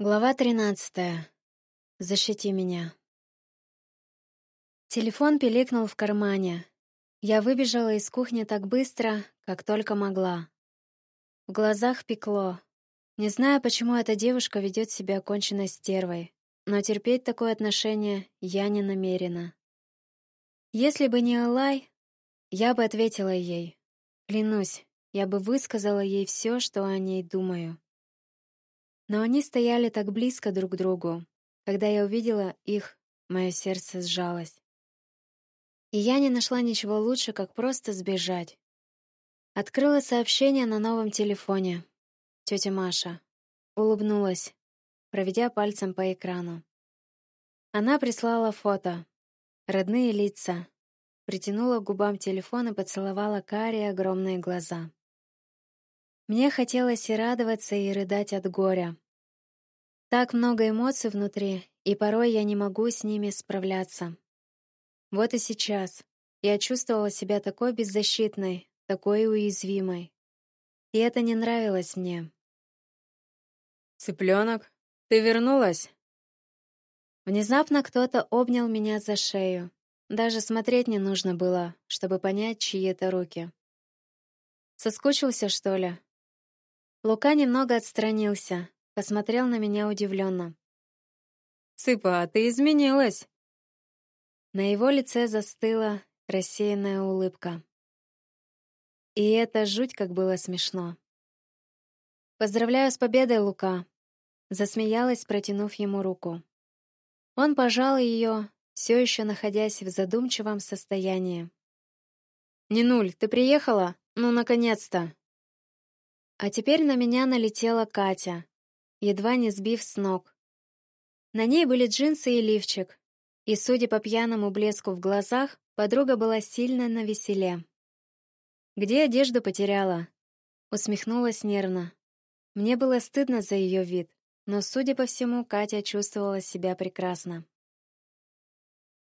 Глава 13. Защити меня. Телефон пиликнул в кармане. Я выбежала из кухни так быстро, как только могла. В глазах пекло. Не знаю, почему эта девушка ведет себя конченной стервой, но терпеть такое отношение я не намерена. Если бы не Элай, я бы ответила ей. Клянусь, я бы высказала ей все, что о ней думаю. Но они стояли так близко друг к другу. Когда я увидела их, мое сердце сжалось. И я не нашла ничего лучше, как просто сбежать. Открыла сообщение на новом телефоне. Тетя Маша. Улыбнулась, проведя пальцем по экрану. Она прислала фото. Родные лица. Притянула к губам телефон и поцеловала карие огромные глаза. Мне хотелось и радоваться, и рыдать от горя. Так много эмоций внутри, и порой я не могу с ними справляться. Вот и сейчас я чувствовала себя такой беззащитной, такой уязвимой. И это не нравилось мне. «Цыпленок, ты вернулась?» Внезапно кто-то обнял меня за шею. Даже смотреть не нужно было, чтобы понять, чьи это руки. Соскучился, что ли? Лука немного отстранился, посмотрел на меня удивленно. «Цыпа, а ты изменилась!» На его лице застыла рассеянная улыбка. И это жуть как было смешно. «Поздравляю с победой, Лука!» Засмеялась, протянув ему руку. Он пожал ее, все еще находясь в задумчивом состоянии. «Нинуль, ты приехала? Ну, наконец-то!» А теперь на меня налетела Катя, едва не сбив с ног. На ней были джинсы и лифчик, и, судя по пьяному блеску в глазах, подруга была сильно навеселе. «Где одежду потеряла?» Усмехнулась нервно. Мне было стыдно за ее вид, но, судя по всему, Катя чувствовала себя прекрасно.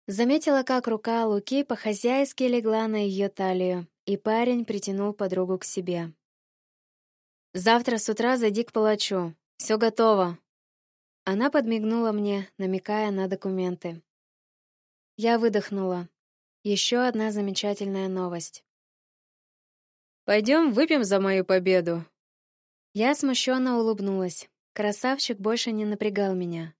Заметила, как рука Луки по-хозяйски легла на ее талию, и парень притянул подругу к себе. Завтра с утра зайди к палачу. Все готово. Она подмигнула мне, намекая на документы. Я выдохнула. Еще одна замечательная новость. Пойдем выпьем за мою победу. Я смущенно улыбнулась. Красавчик больше не напрягал меня.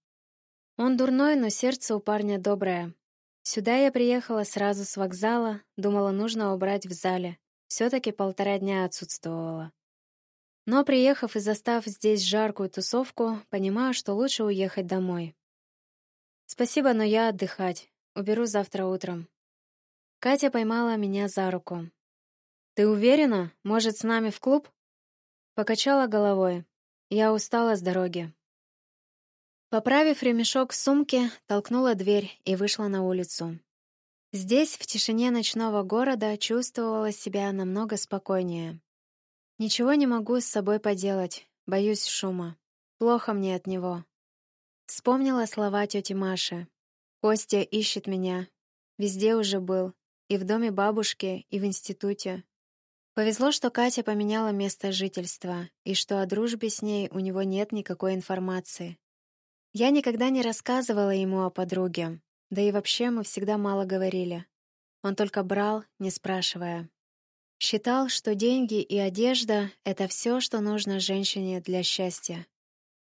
Он дурной, но сердце у парня доброе. Сюда я приехала сразу с вокзала, думала, нужно убрать в зале. все таки полтора дня отсутствовала. Но приехав и застав здесь жаркую тусовку, понимаю, что лучше уехать домой. Спасибо, но я отдыхать. Уберу завтра утром. Катя поймала меня за руку. Ты уверена? Может, с нами в клуб? Покачала головой. Я устала с дороги. Поправив ремешок сумки, толкнула дверь и вышла на улицу. Здесь, в тишине ночного города, чувствовала себя намного спокойнее. Ничего не могу с собой поделать, боюсь шума. Плохо мне от него. Вспомнила слова тети Маши. Костя ищет меня. Везде уже был. И в доме бабушки, и в институте. Повезло, что Катя поменяла место жительства, и что о дружбе с ней у него нет никакой информации. Я никогда не рассказывала ему о подруге, да и вообще мы всегда мало говорили. Он только брал, не спрашивая. Считал, что деньги и одежда — это все, что нужно женщине для счастья.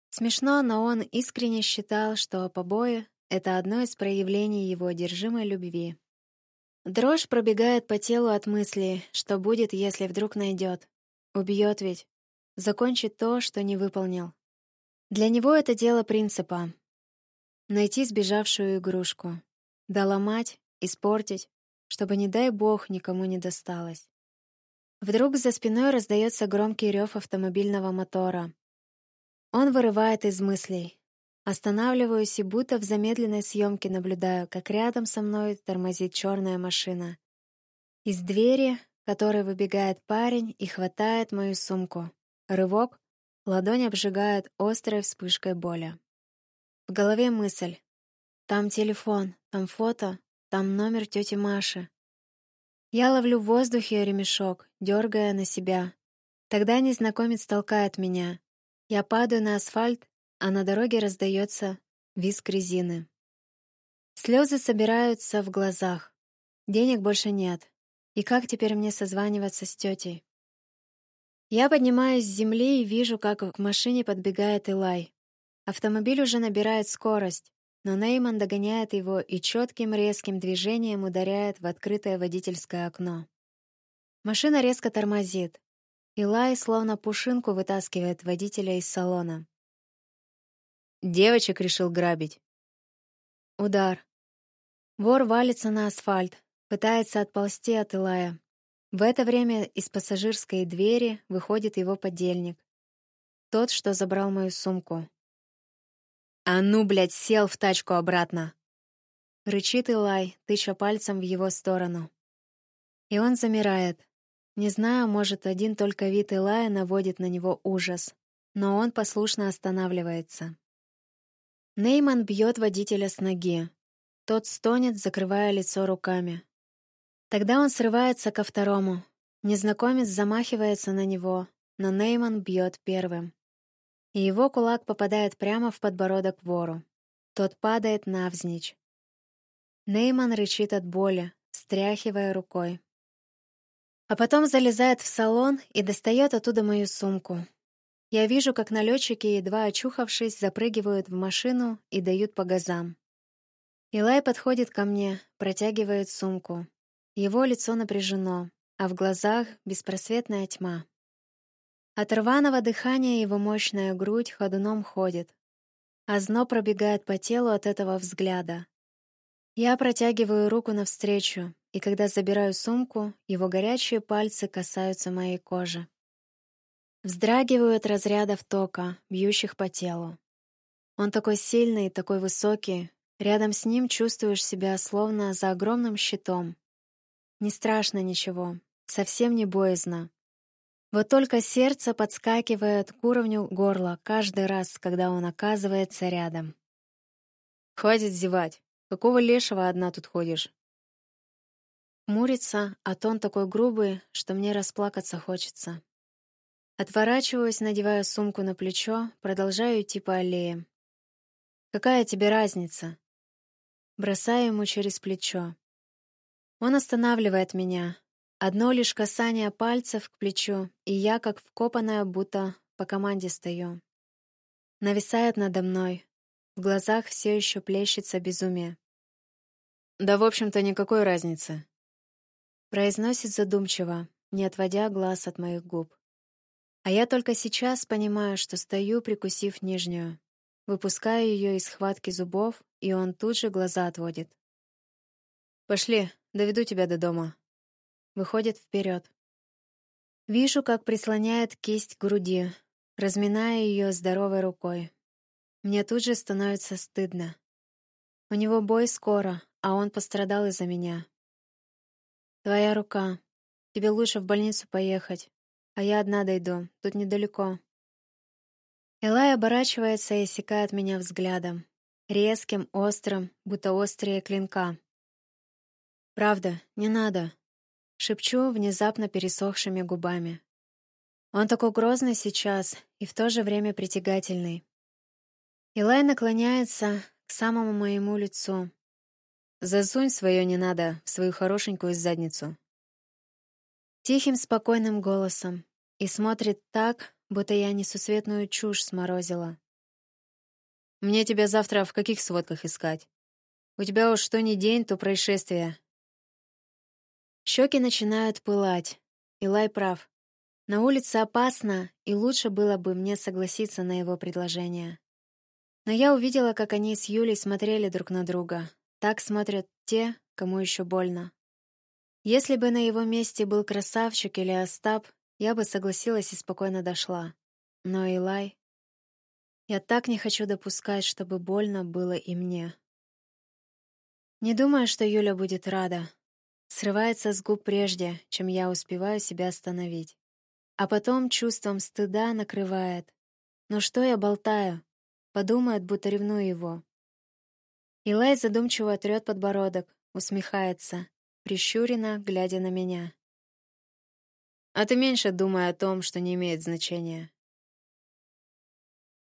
Смешно, но он искренне считал, что побои — это одно из проявлений его одержимой любви. Дрожь пробегает по телу от мысли, что будет, если вдруг найдет. Убьет ведь. Закончит то, что не выполнил. Для него это дело принципа. Найти сбежавшую игрушку. Доломать, испортить, чтобы, не дай бог, никому не досталось. Вдруг за спиной раздается громкий рев автомобильного мотора. Он вырывает из мыслей. Останавливаюсь и будто в замедленной съемке наблюдаю, как рядом со мной тормозит черная машина. Из двери, которой выбегает парень и хватает мою сумку. Рывок, ладонь обжигает острой вспышкой боли. В голове мысль. Там телефон, там фото, там номер тети Маши. Я ловлю в воздухе ремешок, дергая на себя. Тогда незнакомец толкает меня. Я падаю на асфальт, а на дороге раздается визг резины. Слезы собираются в глазах. Денег больше нет. И как теперь мне созваниваться с тетей? Я поднимаюсь с земли и вижу, как к машине подбегает Илай. Автомобиль уже набирает скорость, но Нейман догоняет его и четким резким движением ударяет в открытое водительское окно. Машина резко тормозит. Илай словно пушинку вытаскивает водителя из салона. Девочек решил грабить. Удар. Вор валится на асфальт, пытается отползти от Илая. В это время из пассажирской двери выходит его подельник. Тот, что забрал мою сумку. «А ну, блядь, сел в тачку обратно!» Рычит Илай, тыча пальцем в его сторону. И он замирает. Не знаю, может, один только вид Илая наводит на него ужас, но он послушно останавливается. Нейман бьет водителя с ноги. Тот стонет, закрывая лицо руками. Тогда он срывается ко второму. Незнакомец замахивается на него, но Нейман бьет первым. И его кулак попадает прямо в подбородок вору. Тот падает навзничь. Нейман рычит от боли, стряхивая рукой. А потом залезает в салон и достает оттуда мою сумку. Я вижу, как налетчики, едва очухавшись, запрыгивают в машину и дают по газам. Илай подходит ко мне, протягивает сумку. Его лицо напряжено, а в глазах беспросветная тьма. От рваного дыхания его мощная грудь ходуном ходит. а зно пробегает по телу от этого взгляда. Я протягиваю руку навстречу, и когда забираю сумку, его горячие пальцы касаются моей кожи. Вздрагиваю от разрядов тока, бьющих по телу. Он такой сильный, такой высокий, Рядом с ним чувствуешь себя словно за огромным щитом. Не страшно ничего, совсем не боязно. Вот только сердце подскакивает к уровню горла каждый раз, когда он оказывается рядом. «Хватит зевать. Какого лешего одна тут ходишь?» Мурится, а тон такой грубый, что мне расплакаться хочется. Отворачиваюсь, надеваю сумку на плечо, продолжаю идти по аллее. «Какая тебе разница? бросая ему через плечо. Он останавливает меня. Одно лишь касание пальцев к плечу, и я, как вкопанная, будто по команде стою. Нависает надо мной. В глазах все еще плещется безумие. «Да, в общем-то, никакой разницы», — произносит задумчиво, не отводя глаз от моих губ. А я только сейчас понимаю, что стою, прикусив нижнюю. Выпускаю ее из схватки зубов и он тут же глаза отводит. «Пошли, доведу тебя до дома». Выходит вперед. Вижу, как прислоняет кисть к груди, разминая ее здоровой рукой. Мне тут же становится стыдно. У него бой скоро, а он пострадал из-за меня. Твоя рука. Тебе лучше в больницу поехать, а я одна дойду, тут недалеко. Элай оборачивается и осекает меня взглядом резким, острым, будто острые клинка. «Правда, не надо», — шепчу внезапно пересохшими губами. Он такой грозный сейчас и в то же время притягательный. Илай наклоняется к самому моему лицу. «Засунь свое не надо в свою хорошенькую задницу». Тихим, спокойным голосом и смотрит так, будто я несусветную чушь сморозила. Мне тебя завтра в каких сводках искать? У тебя уж что ни день, то происшествие. Щеки начинают пылать. Илай прав. На улице опасно, и лучше было бы мне согласиться на его предложение. Но я увидела, как они с Юлей смотрели друг на друга. Так смотрят те, кому еще больно. Если бы на его месте был красавчик или Остап, я бы согласилась и спокойно дошла. Но Илай... Я так не хочу допускать, чтобы больно было и мне. Не думаю, что Юля будет рада. Срывается с губ прежде, чем я успеваю себя остановить. А потом чувством стыда накрывает. Но что я болтаю? Подумает, будто ревную его. Илай задумчиво трет подбородок, усмехается, прищуренно, глядя на меня. А ты меньше думай о том, что не имеет значения.